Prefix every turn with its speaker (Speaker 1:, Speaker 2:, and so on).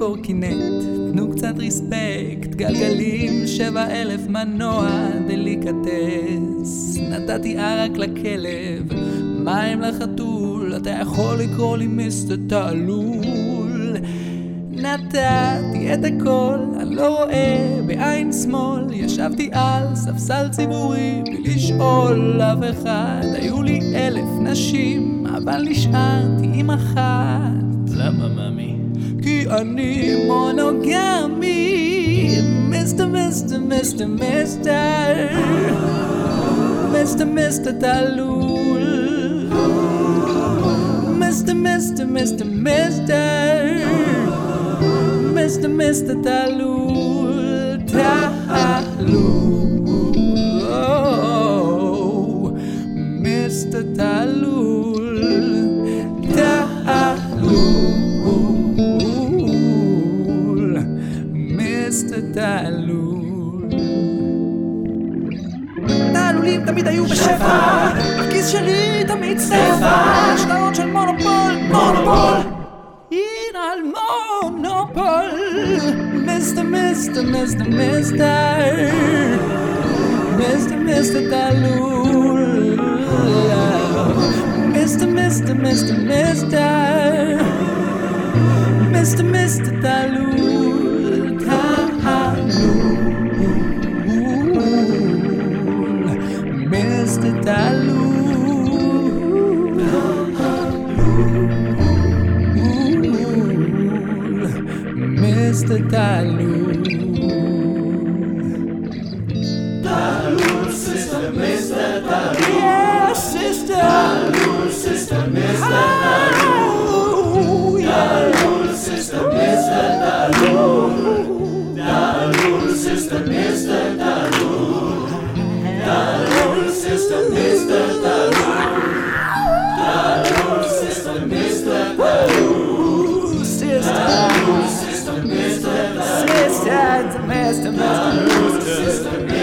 Speaker 1: קורקינט, תנו קצת ריספקט, גלגלים, שבע אלף מנוע, דליקטס. נתתי ערק לכלב, מים לחתול, אתה יכול לקרוא לי מיסטר תעלול. נתתי את הכל, אני לא רואה בעין שמאל, ישבתי על ספסל ציבורי בלי לשאול אף אחד, היו לי אלף נשים, אבל נשארתי עם אחת.
Speaker 2: any
Speaker 1: monogamy. Mr. Mr. Mr. Mr. Mr. Mr. Talul. Mr. Mr. Mr. Mr. Mr. Mr. Talul. Talul. Mr. Talul. מיסטר תלול תעלולים תמיד היו בשפע בכיס שלי תמיד ספע השקעות של מונופול מונופול הנה על מונופול מיסטר מיסטר מיסטר מיסטר מיסטר מיסטר תלול מיסטר מיסטר מיסטר מיסטר מיסטר מיסטר תלול da luz.
Speaker 2: Mestre da luz. Da
Speaker 1: luz, sister,
Speaker 2: Da luz. master, master, master. master.